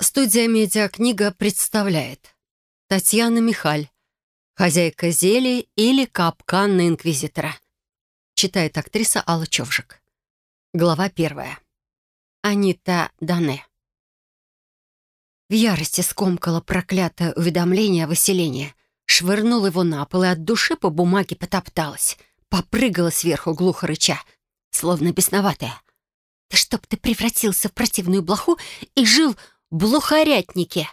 Студия «Медиакнига» представляет Татьяна Михаль «Хозяйка зелий» или «Капкан на инквизитора». Читает актриса Алла Човжик. Глава первая. Анита Дане. В ярости скомкала проклятое уведомление о выселении, швырнул его на пол и от души по бумаге потопталась, попрыгала сверху глухо рыча, словно бесноватая. «Да чтоб ты превратился в противную блоху и жил блухарятнике!»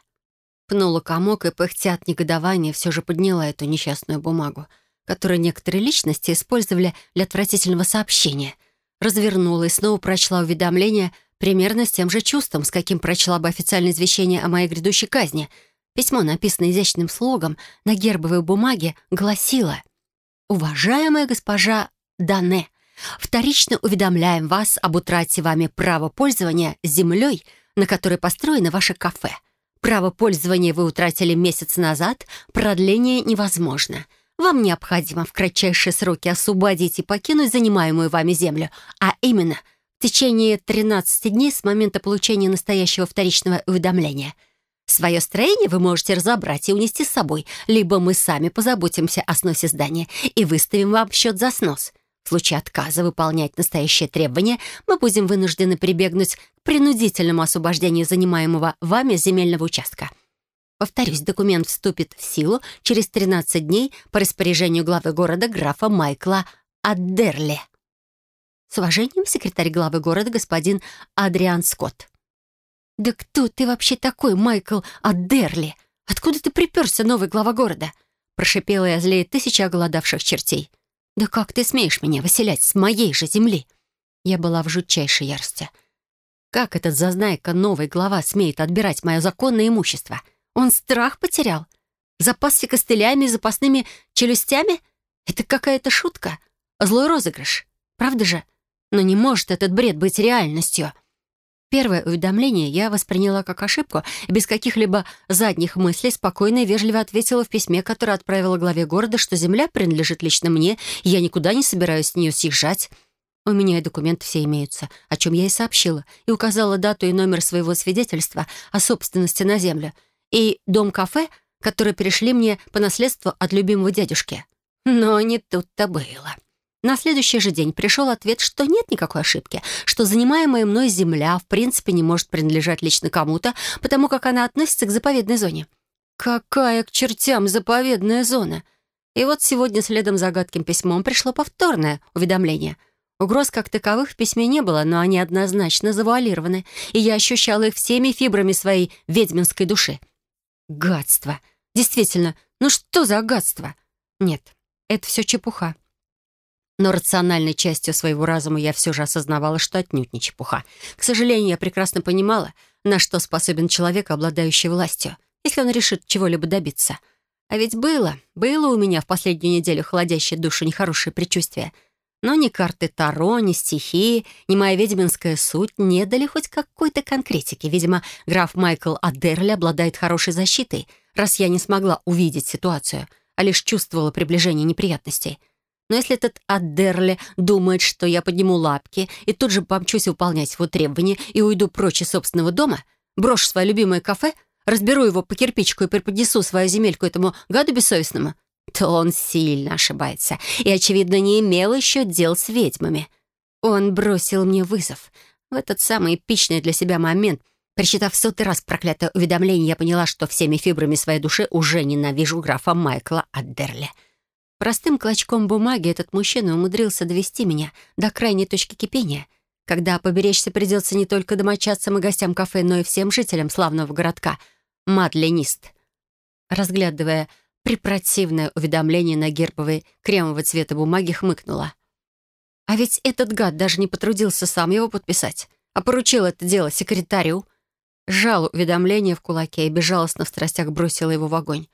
Пнула комок и, пыхтя от негодования, все же подняла эту несчастную бумагу, которую некоторые личности использовали для отвратительного сообщения. Развернула и снова прочла уведомление примерно с тем же чувством, с каким прочла бы официальное извещение о моей грядущей казни. Письмо, написанное изящным слогом на гербовой бумаге, гласило «Уважаемая госпожа Дане, вторично уведомляем вас об утрате вами права пользования землей — на которой построено ваше кафе. Право пользования вы утратили месяц назад, продление невозможно. Вам необходимо в кратчайшие сроки освободить и покинуть занимаемую вами землю, а именно в течение 13 дней с момента получения настоящего вторичного уведомления. Свое строение вы можете разобрать и унести с собой, либо мы сами позаботимся о сносе здания и выставим вам счет за снос. В случае отказа выполнять настоящие требования мы будем вынуждены прибегнуть к принудительному освобождению занимаемого вами земельного участка. Повторюсь, документ вступит в силу через 13 дней по распоряжению главы города графа Майкла Аддерли. С уважением, секретарь главы города господин Адриан Скотт. «Да кто ты вообще такой, Майкл Аддерли? Откуда ты приперся, новый глава города?» Прошипела я злее тысячи оголодавших чертей. «Да как ты смеешь меня выселять с моей же земли?» Я была в жутчайшей ярости. Как этот зазнайка, новый глава, смеет отбирать мое законное имущество? Он страх потерял? Запасся костылями и запасными челюстями? Это какая-то шутка? Злой розыгрыш? Правда же? Но не может этот бред быть реальностью. Первое уведомление я восприняла как ошибку и без каких-либо задних мыслей спокойно и вежливо ответила в письме, которое отправила главе города, что земля принадлежит лично мне, и я никуда не собираюсь с нее съезжать. У меня и документы все имеются, о чем я и сообщила, и указала дату и номер своего свидетельства о собственности на землю, и дом-кафе, который перешли мне по наследству от любимого дядюшки. Но не тут-то было. На следующий же день пришел ответ, что нет никакой ошибки, что занимаемая мной земля в принципе не может принадлежать лично кому-то, потому как она относится к заповедной зоне. Какая к чертям заповедная зона? И вот сегодня следом за гадким письмом пришло повторное уведомление. Угроз как таковых в письме не было, но они однозначно завуалированы, и я ощущала их всеми фибрами своей ведьминской души. Гадство. Действительно, ну что за гадство? Нет, это все чепуха. Но рациональной частью своего разума я все же осознавала, что отнюдь не чепуха. К сожалению, я прекрасно понимала, на что способен человек, обладающий властью, если он решит чего-либо добиться. А ведь было, было у меня в последнюю неделю холодящее душу нехорошее предчувствие. Но ни карты Таро, ни стихии, ни моя ведьминская суть не дали хоть какой-то конкретики. Видимо, граф Майкл Адерли обладает хорошей защитой, раз я не смогла увидеть ситуацию, а лишь чувствовала приближение неприятностей — но если этот Аддерли думает, что я подниму лапки и тут же помчусь выполнять его требования и уйду прочь из собственного дома, брошу свое любимое кафе, разберу его по кирпичику и преподнесу свою земельку этому гаду бессовестному, то он сильно ошибается и, очевидно, не имел еще дел с ведьмами. Он бросил мне вызов. В этот самый эпичный для себя момент, прочитав сотый раз проклятое уведомление, я поняла, что всеми фибрами своей души уже ненавижу графа Майкла Аддерли. Простым клочком бумаги этот мужчина умудрился довести меня до крайней точки кипения, когда поберечься придется не только домочадцам и гостям кафе, но и всем жителям славного городка Мадленист. Разглядывая препротивное уведомление на гербовой кремового цвета бумаги, хмыкнула. А ведь этот гад даже не потрудился сам его подписать, а поручил это дело секретарю. Сжал уведомление в кулаке и безжалостно в страстях бросила его в огонь.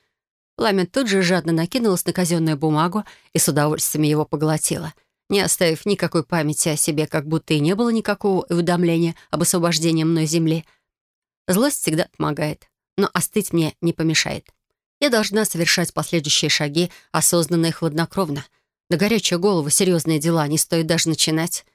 Пламя тут же жадно накинулось на казенную бумагу и с удовольствием его поглотило, не оставив никакой памяти о себе, как будто и не было никакого уведомления об освобождении мной земли. Злость всегда помогает, но остыть мне не помешает. Я должна совершать последующие шаги осознанно и хладнокровно. На горячую голову серьезные дела не стоит даже начинать.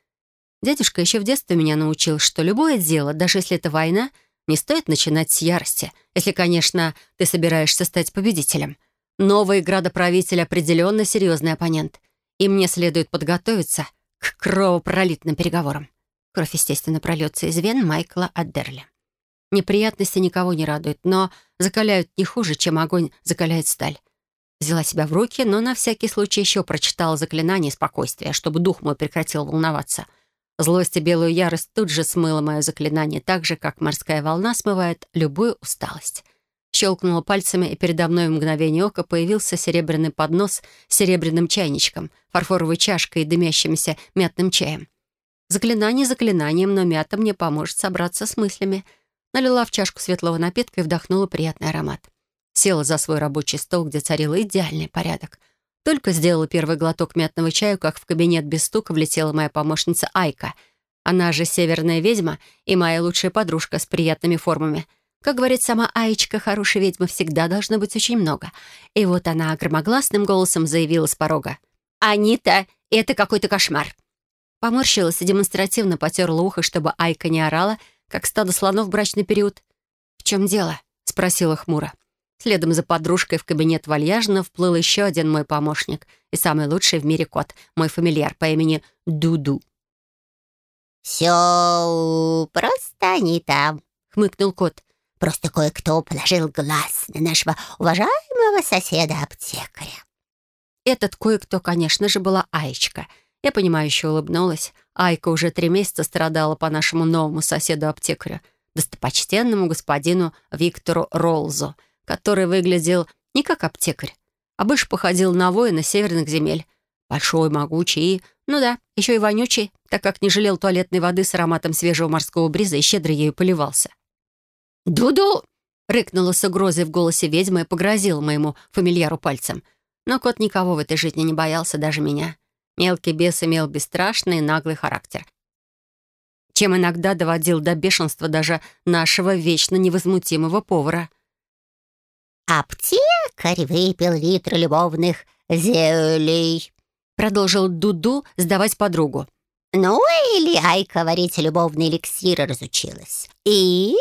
Дядюшка еще в детстве меня научил, что любое дело, даже если это война, Не стоит начинать с ярости, если, конечно, ты собираешься стать победителем. Новый градоправитель определенно серьезный оппонент, и мне следует подготовиться к кровопролитным переговорам. Кровь, естественно, прольется из вен Майкла Аддерли. Неприятности никого не радуют, но закаляют не хуже, чем огонь закаляет сталь. Взяла себя в руки, но на всякий случай еще прочитала заклинание спокойствия, чтобы дух мой прекратил волноваться. Злость и белую ярость тут же смыло мое заклинание, так же, как морская волна смывает любую усталость. Щелкнула пальцами, и передо мной в мгновение ока появился серебряный поднос с серебряным чайничком, фарфоровой чашкой и дымящимся мятным чаем. Заклинание заклинанием, но мята мне поможет собраться с мыслями — налила в чашку светлого напитка и вдохнула приятный аромат. Села за свой рабочий стол, где царил идеальный порядок. Только сделала первый глоток мятного чая, как в кабинет без стука влетела моя помощница Айка. Она же северная ведьма и моя лучшая подружка с приятными формами. Как говорит сама Аечка, хорошей ведьмы всегда должно быть очень много. И вот она громогласным голосом заявила с порога. «Анита, это какой-то кошмар!» Поморщилась и демонстративно потерла ухо, чтобы Айка не орала, как стадо слонов в брачный период. «В чем дело?» — спросила хмуро. Следом за подружкой в кабинет вальяжно вплыл еще один мой помощник и самый лучший в мире кот, мой фамильяр по имени Дуду. «Все просто не там», — хмыкнул кот. «Просто кое-кто положил глаз на нашего уважаемого соседа-аптекаря». Этот кое-кто, конечно же, была Аечка. Я понимающе улыбнулась. Айка уже три месяца страдала по нашему новому соседу-аптекарю, достопочтенному господину Виктору Ролзу, который выглядел не как аптекарь, а больше походил на воина северных земель. Большой, могучий ну да, еще и вонючий, так как не жалел туалетной воды с ароматом свежего морского бриза и щедро ею поливался. «Дуду!» — рыкнула с угрозой в голосе ведьма и погрозила моему фамильяру пальцем. Но кот никого в этой жизни не боялся, даже меня. Мелкий бес имел бесстрашный и наглый характер, чем иногда доводил до бешенства даже нашего вечно невозмутимого повара. «Аптекарь выпил литр любовных зелий», — продолжил Дуду сдавать подругу. «Ну или Айка варить любовные эликсиры разучилась. И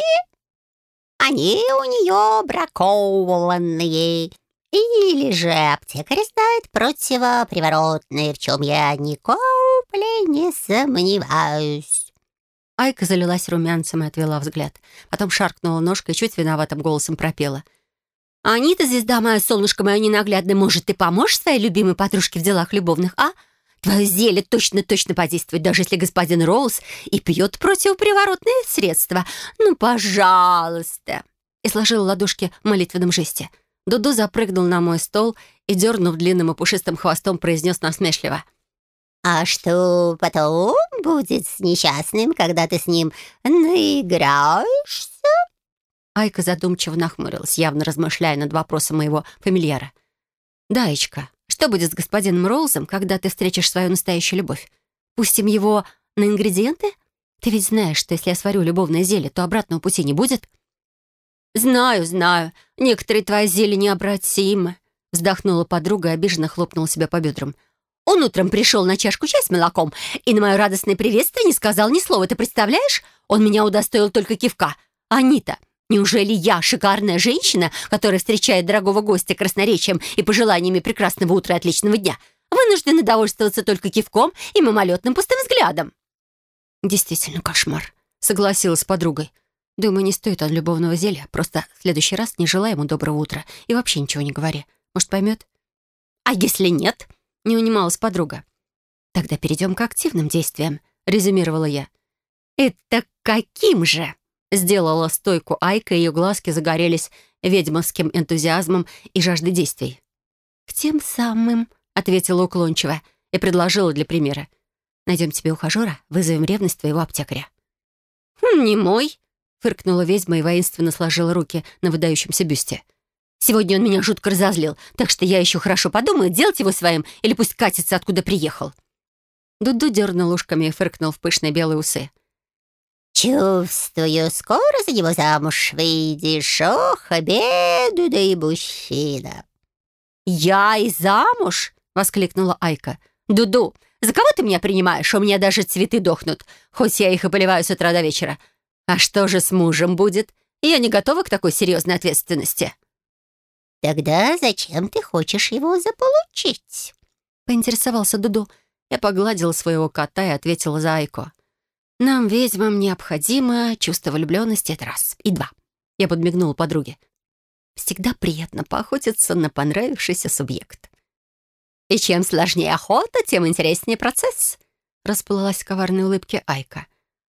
они у нее бракованные. Или же аптекарь знает противоприворотные, в чем я ни капли не сомневаюсь». Айка залилась румянцем и отвела взгляд. Потом шаркнула ножкой и чуть виноватым голосом пропела. «Анита, звезда моя, солнышко мое ненаглядное, может, ты поможешь своей любимой подружке в делах любовных, а? Твое зелье точно-точно подействует, даже если господин Роуз и пьет противоприворотные средства. Ну, пожалуйста!» И сложила ладошки в молитвенном жесте — Дуду запрыгнул на мой стол и, дернув длинным и пушистым хвостом, произнес насмешливо. «А что потом будет с несчастным, когда ты с ним наиграешься?» Айка задумчиво нахмурилась, явно размышляя над вопросом моего фамильяра. «Даечка, что будет с господином Роузом, когда ты встретишь свою настоящую любовь? Пустим его на ингредиенты? Ты ведь знаешь, что если я сварю любовное зелье, то обратного пути не будет?» «Знаю, знаю. Некоторые твои зелья необратимы», — вздохнула подруга и обиженно хлопнула себя по бедрам. «Он утром пришел на чашку чая с молоком и на мое радостное приветствие не сказал ни слова. Ты представляешь? Он меня удостоил только кивка. Анита, неужели я, шикарная женщина, которая встречает дорогого гостя красноречием и пожеланиями прекрасного утра и отличного дня, вынуждена довольствоваться только кивком и мимолетным пустым взглядом?» «Действительно кошмар», — согласилась с подругой. Думаю, не стоит от любовного зелья. Просто в следующий раз не желай ему доброго утра и вообще ничего не говори. Может, поймет? А если нет? Не унималась подруга. Тогда перейдем к активным действиям, резюмировала я. Это каким же? Сделала стойку Айка, ее глазки загорелись ведьмовским энтузиазмом и жаждой действий. «К тем самым», — ответила уклончиво и предложила для примера. «Найдем тебе ухажера, вызовем ревность твоего аптекаря». «Хм, «Не мой», Фыркнула ведьма и воинственно сложила руки на выдающемся бюсте. «Сегодня он меня жутко разозлил, так что я еще хорошо подумаю, делать его своим или пусть катится, откуда приехал». Дуду дернул ушками и фыркнул в пышные белые усы. «Чувствую, скоро за него замуж выйдешь, ох, обеду да и мужчина». «Я и замуж?» — воскликнула Айка. «Дуду, за кого ты меня принимаешь? У меня даже цветы дохнут, хоть я их и поливаю с утра до вечера. «А что же с мужем будет? Я не готова к такой серьезной ответственности». «Тогда зачем ты хочешь его заполучить?» — поинтересовался Дуду. Я погладила своего кота и ответила за Айко. «Нам, ведьмам, необходимо чувство влюбленности — это раз. И два». Я подмигнула подруге. «Всегда приятно поохотиться на понравившийся субъект». «И чем сложнее охота, тем интереснее процесс», — расплылась в коварной улыбке Айка.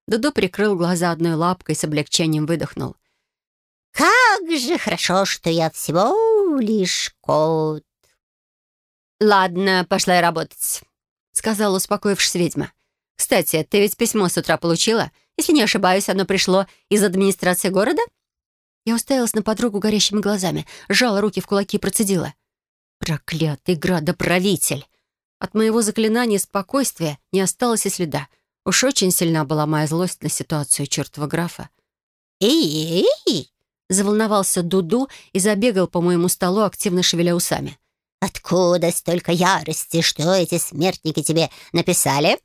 Дуду прикрыл глаза одной лапкой и с облегчением выдохнул. «Как же хорошо, что я всего лишь кот!» «Ладно, пошла я работать», — сказала, успокоившись ведьма. «Кстати, ты ведь письмо с утра получила? Если не ошибаюсь, оно пришло из администрации города?» Я уставилась на подругу горящими глазами, сжала руки в кулаки и процедила. «Проклятый градоправитель!» От моего заклинания спокойствия не осталось и следа. Уж очень сильна была моя злость на ситуацию чертова графа. «Эй-эй-эй!» Заволновался Дуду и забегал по моему столу, активно шевеля усами. «Откуда столько ярости? Что эти смертники тебе написали?»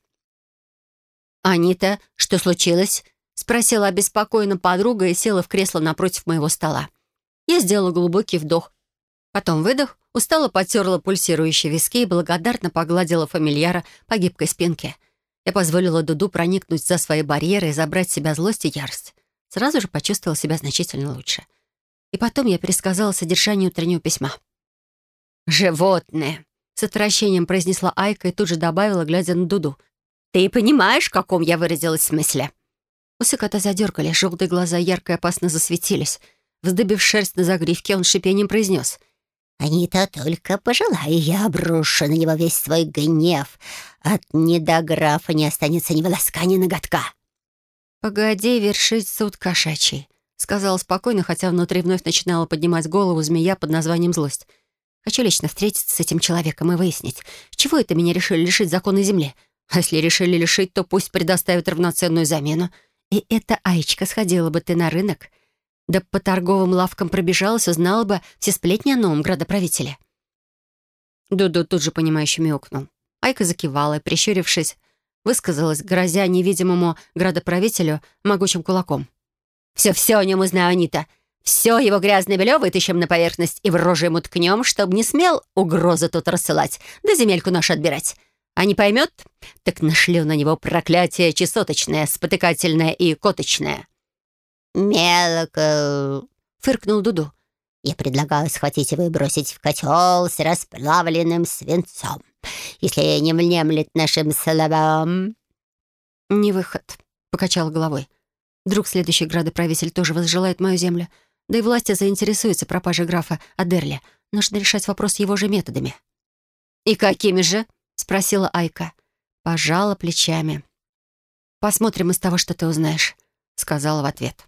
«Анита, что случилось?» — спросила обеспокоенно подруга и села в кресло напротив моего стола. Я сделала глубокий вдох, потом выдох, устало потерла пульсирующие виски и благодарно погладила фамильяра по гибкой спинке. Я позволила Дуду проникнуть за свои барьеры и забрать себя злость и ярость. Сразу же почувствовала себя значительно лучше. И потом я пересказала содержание утреннего письма. «Животные!» — с отвращением произнесла Айка и тут же добавила, глядя на Дуду. «Ты понимаешь, в каком я выразилась смысле?» Усы кота задергали, желтые глаза ярко и опасно засветились. Вздыбив шерсть на загривке, он шипением произнес. «Анита, только пожелай, я обрушу на него весь свой гнев. От недографа не останется ни волоска, ни ноготка». «Погоди вершить суд кошачий», — сказала спокойно, хотя внутри вновь начинала поднимать голову змея под названием «Злость». Хочу лично встретиться с этим человеком и выяснить, чего это меня решили лишить закона Земли. А если решили лишить, то пусть предоставят равноценную замену. И эта Аечка сходила бы ты на рынок, да по торговым лавкам пробежалась, узнала бы все сплетни о новом градоправителе. Дуду тут же понимающе мяукнул. Айка закивала и, прищурившись, высказалась, грозя невидимому градоправителю могучим кулаком. «Все-все о нем узнаю, Анита. Все его грязное белье вытащим на поверхность и в рожу ему ткнем, чтобы не смел угрозы тут рассылать, да земельку нашу отбирать. А не поймет, так нашлю на него проклятие чесоточное, спотыкательное и коточное». «Мелко!» — фыркнул Дуду. «Я предлагаю схватить его и бросить в котел с расплавленным свинцом, если не внемлет нашим словам». «Не выход», — покачал головой. «Вдруг следующий градоправитель тоже возжелает мою землю?» Да и власти заинтересуются пропажей графа Адерли. Нужно решать вопрос его же методами. «И какими же?» — спросила Айка. Пожала плечами. «Посмотрим из того, что ты узнаешь», — сказала в ответ.